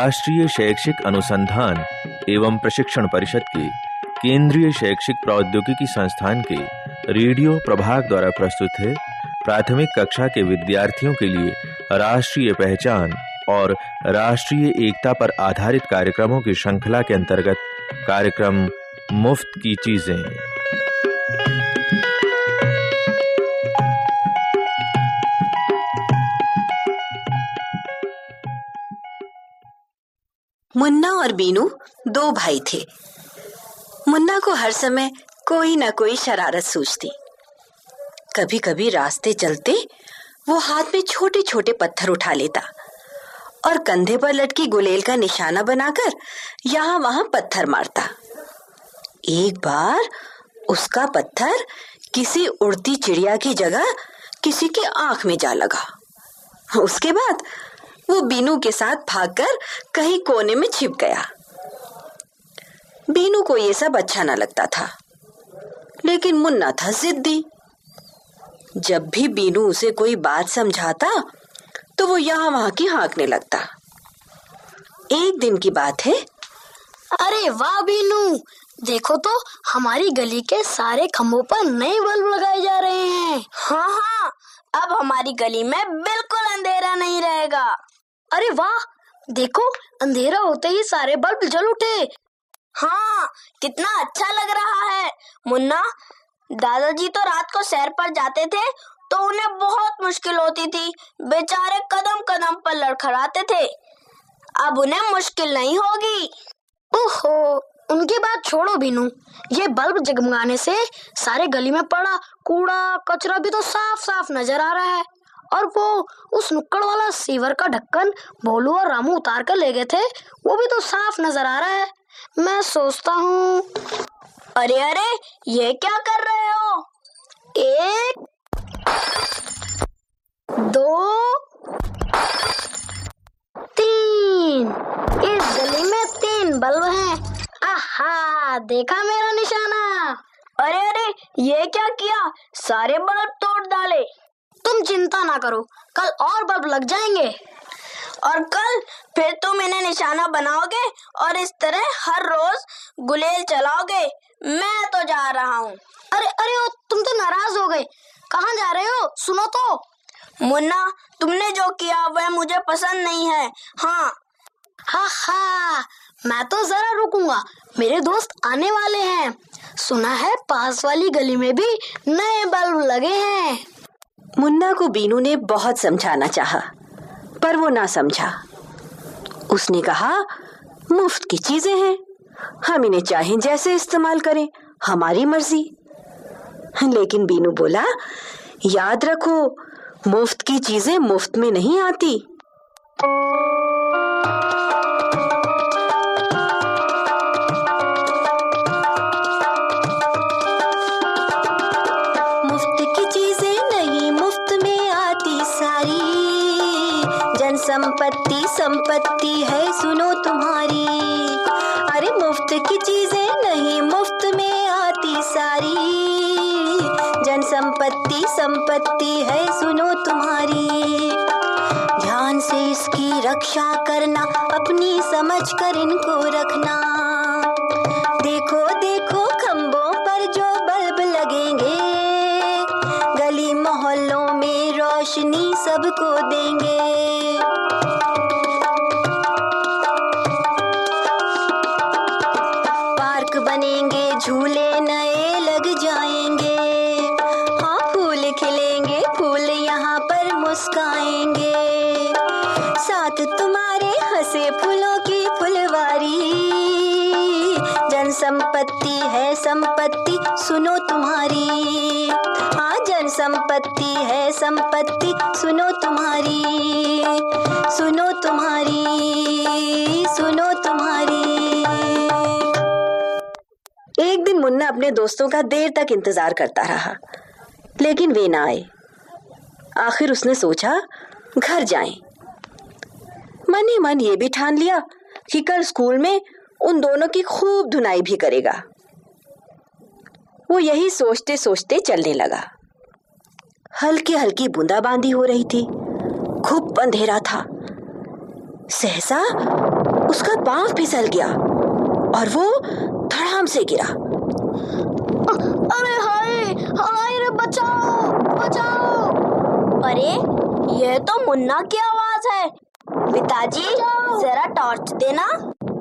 राष्ट्रीय शैक्षिक अनुसंधान एवं प्रशिक्षण परिषद के केंद्रीय शैक्षिक प्रौद्योगिकी संस्थान के रेडियो प्रभाग द्वारा प्रस्तुत है। प्राथमिक कक्षा के विद्यार्थियों के लिए राष्ट्रीय पहचान और राष्ट्रीय एकता पर आधारित कार्यक्रमों की श्रृंखला के अंतर्गत कार्यक्रम मुफ़्त की चीज़ें। मुन्ना और बीनू दो भाई थे। मुन्ना को हर समय कोई ना कोई शरारत सूझती। कभी कभी रास्ते चलते वो हाथ में छोटे छोटे पत्थर उठा लेता और कंधे पर लटकी गुलेल का निशाना बनाकर यहाँ वहाँ पत्थर मारता। एक बार उसका पत्थर किसी उड़ती चिड़िया की जगह किसी के आँख में जा लगा। उसके बाद वो बीनू के साथ भागकर कहीं कोने में छिप गया। बीनू को ये सब अच्छा ना लगता था, लेकिन मुन्ना था जिद्दी। जब भी बीनू उसे कोई बात समझाता तो वो यहाँ वहाँ की हाँकने लगता। एक दिन की बात है। अरे वाह बीनू! देखो तो हमारी गली के सारे खम्भों पर नए बल्ब लगाए जा रहे हैं। हाँ हाँ अब हमारी गली में बिल्कुल अंधेरा नहीं रहेगा। अरे वाह, देखो, अंधेरा होते ही सारे बल्ब जल उठे। हाँ कितना अच्छा लग रहा है। मुन्ना, दादाजी तो रात को सैर पर जाते थे तो उन्हें बहुत मुश्किल होती थी। बेचारे कदम कदम पर लड़खड़ाते थे। अब उन्हें मुश्किल नहीं होगी। ओहो, उनकी बात छोड़ो बीनू ये बल्ब जगमगाने से सारे गली में पड़ा कूड़ा कचरा भी तो साफ़ साफ़ नज़र आ रहा है। और वो उस नुक्कड़ वाला सीवर का ढक्कन भोलू और रामू उतार कर ले गए थे, वो भी तो साफ़ नज़र आ रहा है। मैं सोचता हूँ, अरे अरे, ये क्या कर रहे हो? एक, दो, तीन। इस गली में तीन बल्ब हैं। आहा, देखा मेरा निशाना? अरे अरे, ये क्या किया? सारे बल्ब तोड़ डाले। तुम चिंता ना करो कल और बल्ब लग जाएँगे। और कल फिर तुम इन्हें निशाना बनाओगे और इस तरह हर रोज गुलेल चलाओगे। मैं तो जा रहा हूँ। अरे अरे ओ, तुम तो नाराज़ हो गए। कहाँ जा रहे हो? सुनो तो। मुन्ना तुमने जो किया वह मुझे पसंद नहीं है। हाँ। हा हा। मैं तो जरा रुकूँगा। मेरे दोस्त आने वाले हैं। सुना है पास वाली गली में भी नए बल्ब लगे हैं। मुन्ना को बीनू ने बहुत समझाना चाहा, पर वो ना समझा। उसने कहा मुफ़्त की चीज़ें हैं। हम इन्हें चाहे जैसे इस्तेमाल करें हमारी मर्ज़ी। लेकिन बीनू बोला याद रखो मुफ़्त की चीज़ें मुफ़्त में नहीं आती। संपत्ति संपत्ति है, सुनो तुम्हारी। अरे मुफ़्त की चीज़ें नहीं, मुफ़्त में आती सारी। जन संपत्ति संपत्ति है, सुनो तुम्हारी। ध्यान से इसकी रक्षा करना, अपनी समझ कर इनको रखना। रोशनी सबको देंगे। संपत्ति है संपत्ति, सुनो तुम्हारी सुनो तुम्हारी सुनो तुम्हारी। एक दिन मुन्ना अपने दोस्तों का देर तक इंतज़ार करता रहा, लेकिन वे ना आए। आखिर उसने सोचा, घर जाएँ। मन ही मन ये भी ठान लिया कि कल स्कूल में उन दोनों की खूब धुनाई भी करेगा। वो यही सोचते सोचते चलने लगा। हल्की हल्की बूंदाबांदी हो रही थी। खूब अंधेरा था। सहसा उसका पाँव फिसल गया और वो धड़ाम से गिरा। अरे हाय हाय रे बचाओ बचाओ। अरे यह तो मुन्ना की आवाज़ है। पिताजी जरा टॉर्च देना।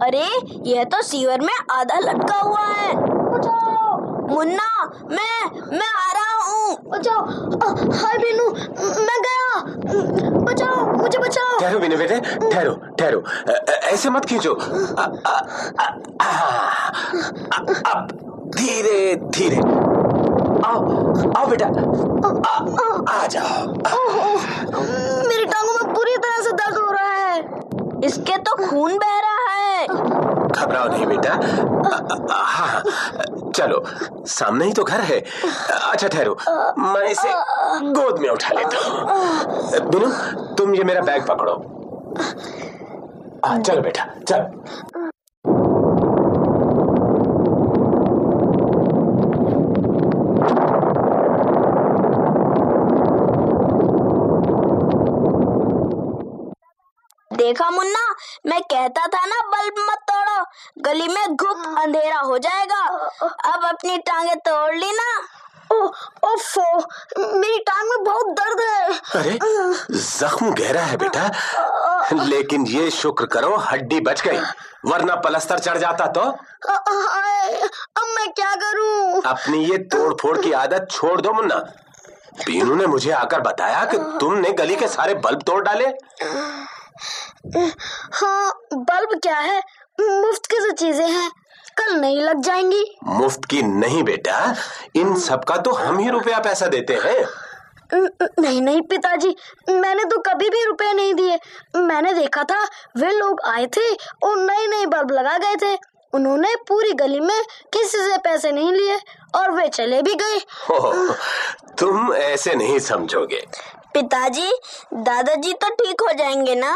अरे यह तो सीवर में आधा लटका हुआ है। बचाओ। मुन्ना मैं मैं आ रहा हूँ बचाओ अ, हाय बीनू मैं गया बचाओ मुझे बचाओ ठहरो बिने बेटे, ठहरो ठहरो। ऐसे मत खींचो। अब धीरे धीरे। आओ आओ बेटा। आ जाओ। मेरी टांगों में पूरी तरह से दर्द हो रहा है। इसके तो खून बह रहा है। घबराओ नहीं बेटा। अ- हाँ चलो सामने ही तो घर है। अच्छा ठहरो। मैं इसे गोद में उठा लेता हूँ। बिनू तुम ये मेरा बैग पकड़ो। आ, चलो बेटा चलो। देखा मुन्ना मैं कहता था ना बल्ब मत गली में घुप अंधेरा हो जाएगा। अब अपनी टांगे तोड़ ली ना। ओ ओफो मेरी टांग में बहुत दर्द है। अरे जख्म गहरा है बेटा। लेकिन ये शुक्र करो हड्डी बच गई वरना पलस्तर चढ़ जाता तो। अब मैं क्या करूँ? अपनी ये तोड़ फोड़ की आदत छोड़ दो मुन्ना। बीनू ने मुझे आकर बताया कि तुमने गली के सारे बल्ब तोड़ डाले। हाँ बल्ब क्या है? मुफ़्त की जो चीज़ें हैं कल नहीं लग जाएँगी। मुफ़्त की नहीं बेटा इन सब का तो हम ही रुपया पैसा देते हैं। नहीं नहीं पिताजी मैंने तो कभी भी रुपए नहीं दिए। मैंने देखा था वे लोग आए थे और नए नए बल्ब लगा गए थे। उन्होंने पूरी गली में किसी से पैसे नहीं लिए और वे चले भी गए। तुम ऐसे नहीं समझोगे। पिताजी दादाजी तो ठीक हो जाएँगे ना?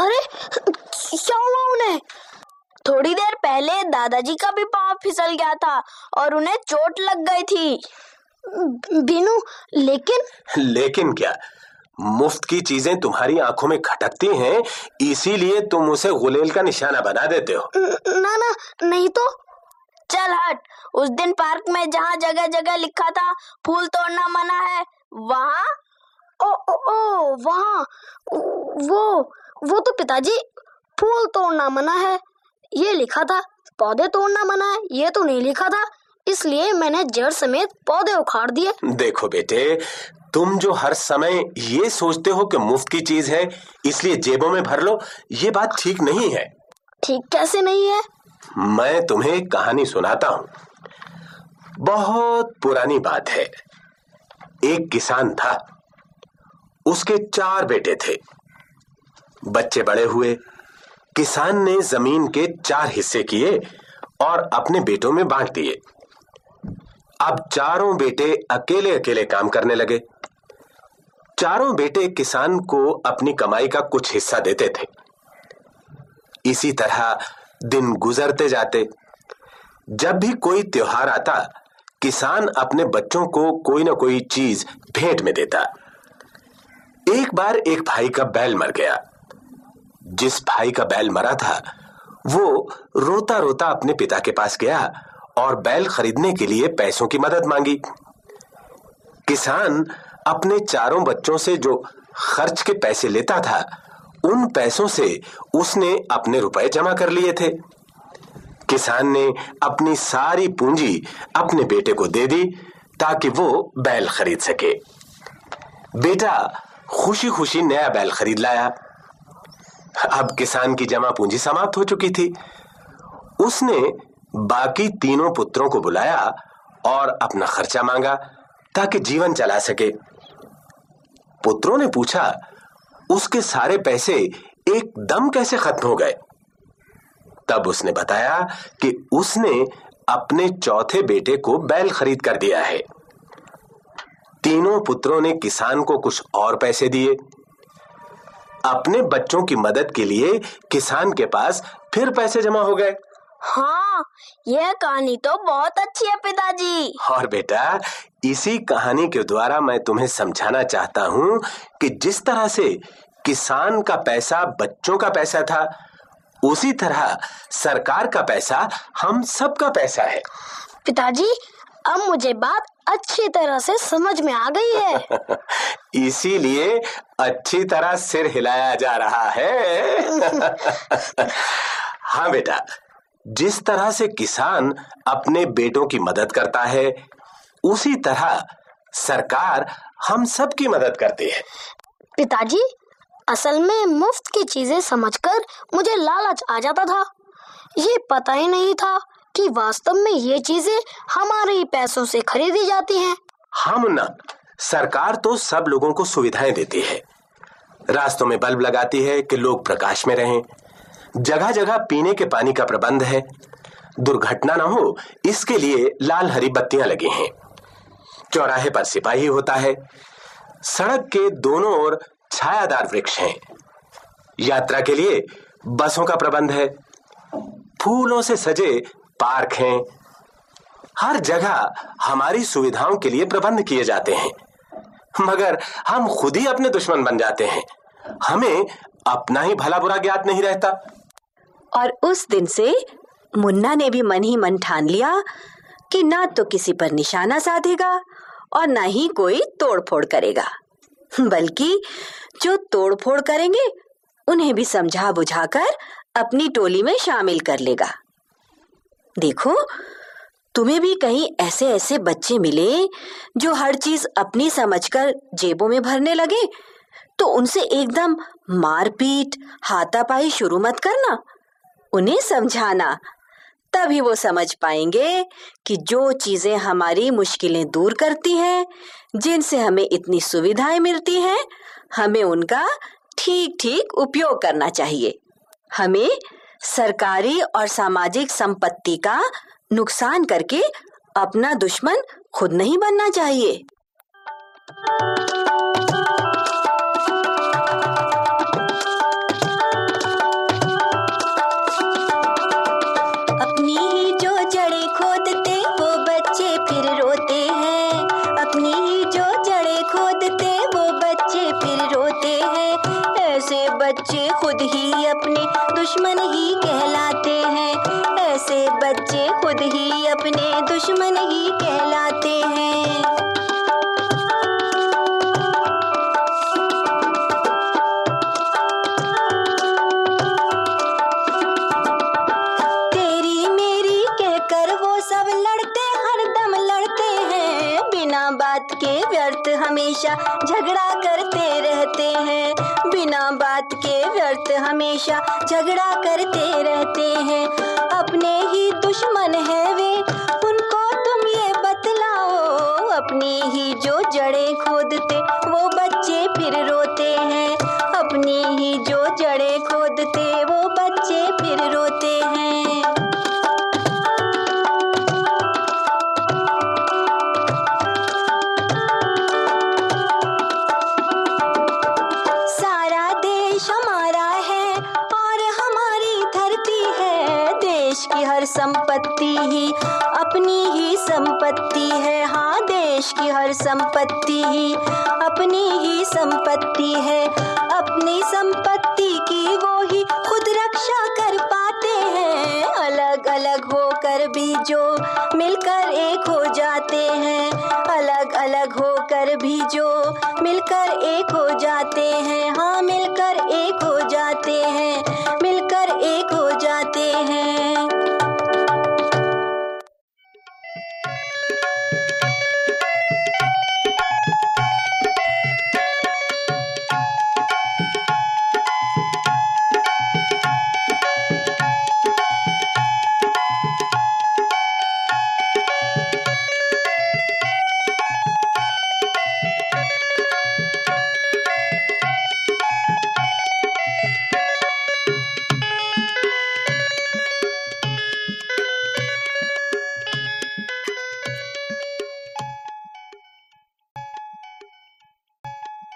अरे क्या हुआ उन्हें? थोड़ी देर पहले दादाजी का भी पाँव फिसल गया था और उन्हें चोट लग गई थी। बीनू लेकिन लेकिन क्या? मुफ़्त की चीज़ें तुम्हारी आँखों में खटकती हैं इसीलिए तुम उसे गुलेल का निशाना बना देते हो। ना ना नहीं तो। चल हट। उस दिन पार्क में जहाँ जगह जगह लिखा था फूल तोड़ना मना है वहाँ ओ ओ, ओ वहाँ। वो वो तो पिताजी फूल तोड़ना मना है। ये लिखा था पौधे तोड़ना मना है ये तो नहीं लिखा था इसलिए मैंने जड़ समेत पौधे उखाड़ दिए। देखो बेटे तुम जो हर समय ये सोचते हो कि मुफ़्त की चीज़ है इसलिए जेबों में भर लो ये बात ठीक नहीं है। ठीक कैसे नहीं है? मैं तुम्हें एक कहानी सुनाता हूँ। बहुत पुरानी बात है। एक किसान था उसके चार बेटे थे। बच्चे बड़े हुए किसान ने ज़मीन के चार हिस्से किए और अपने बेटों में बांट दिए। अब चारों बेटे अकेले अकेले काम करने लगे। चारों बेटे किसान को अपनी कमाई का कुछ हिस्सा देते थे। इसी तरह दिन गुजरते जाते। जब भी कोई त्योहार आता, किसान अपने बच्चों को कोई ना कोई चीज़ भेंट में देता। एक बार एक भाई का बैल मर गया। जिस भाई का बैल मरा था, वो रोता रोता अपने पिता के पास गया और बैल खरीदने के लिए पैसों की मदद मांगी। किसान अपने चारों बच्चों से जो खर्च के पैसे लेता था, उन पैसों से उसने अपने रुपए जमा कर लिए थे। किसान ने अपनी सारी पूंजी अपने बेटे को दे दी ताकि वो बैल खरीद सके। बेटा खुशी खुशी नया बैल खरीद लाया। अब किसान की जमा पूंजी समाप्त हो चुकी थी। उसने बाकी तीनों पुत्रों को बुलाया और अपना खर्चा मांगा ताकि जीवन चला सके। पुत्रों ने पूछा, उसके सारे पैसे एकदम कैसे खत्म हो गए? तब उसने बताया कि उसने अपने चौथे बेटे को बैल खरीद कर दिया है। तीनों पुत्रों ने किसान को कुछ और पैसे दिए। अपने बच्चों की मदद के लिए किसान के पास फिर पैसे जमा हो गए। हाँ यह कहानी तो बहुत अच्छी है पिताजी। और बेटा इसी कहानी के द्वारा मैं तुम्हें समझाना चाहता हूँ कि जिस तरह से किसान का पैसा बच्चों का पैसा था उसी तरह सरकार का पैसा हम सबका पैसा है। पिताजी अब मुझे बात अच्छी तरह से समझ में आ गई है। इसीलिए अच्छी तरह सिर हिलाया जा रहा है। हाँ बेटा जिस तरह से किसान अपने बेटों की मदद करता है उसी तरह सरकार हम सब की मदद करती है। पिताजी असल में मुफ़्त की चीज़ें समझकर मुझे लालच आ जाता था। ये पता ही नहीं था कि वास्तव में ये चीज़ें हमारे ही पैसों से खरीदी जाती हैं। हाँ मुन्ना सरकार तो सब लोगों को सुविधाएँ देती है। रास्तों में बल्ब लगाती है कि लोग प्रकाश में रहें। जगह जगह पीने के पानी का प्रबंध है। दुर्घटना ना हो, इसके लिए लाल हरी बत्तियाँ लगी हैं। चौराहे पर सिपाही होता है। सड़क के दोनों ओर छायादार वृक्ष हैं। यात्रा के लिए बसों का प्रबंध है। फूलों से सजे पार्क हैं। हर जगह हमारी सुविधाओं के लिए प्रबंध किए जाते हैं। मगर हम खुद ही अपने दुश्मन बन जाते हैं। हमें अपना ही भला बुरा ज्ञात नहीं रहता। और उस दिन से मुन्ना ने भी मन ही मन ठान लिया कि ना तो किसी पर निशाना साधेगा और ना ही कोई तोड़फोड़ करेगा। बल्कि जो तोड़फोड़ करेंगे, उन्हें भी समझा बुझाकर अपनी टोली में शामिल कर लेगा। देखो, तुम्हें भी कहीं ऐसे ऐसे बच्चे मिले जो हर चीज़ अपनी समझकर जेबों में भरने लगे? तो उनसे एकदम मारपीट, हाथापाई शुरू मत करना। उन्हें समझाना। तभी वो समझ पाएँगे कि जो चीज़ें हमारी मुश्किलें दूर करती हैं, जिनसे हमें इतनी सुविधाएँ मिलती हैं, हमें उनका ठीक ठीक उपयोग करना चाहिए। हमें सरकारी और सामाजिक संपत्ति का नुकसान करके अपना दुश्मन खुद नहीं बनना चाहिए। कहकर वो सब लड़ते, हरदम लड़ते हैं। बिना बात के व्यर्थ हमेशा झगड़ा करते रहते हैं। बिना बात के व्यर्थ हमेशा झगड़ा करते रहते हैं। अपने ही दुश्मन है वे, उनको तुम ये बतलाओ। अपनी ही जो जड़ें खोदते, वो बच्चे फिर रोते हैं। अपनी ही देश की हर संपत्ति ही अपनी ही संपत्ति है। अपनी संपत्ति की वो ही खुद रक्षा कर पाते हैं। अलग अलग होकर भी जो मिलकर एक हो जाते हैं।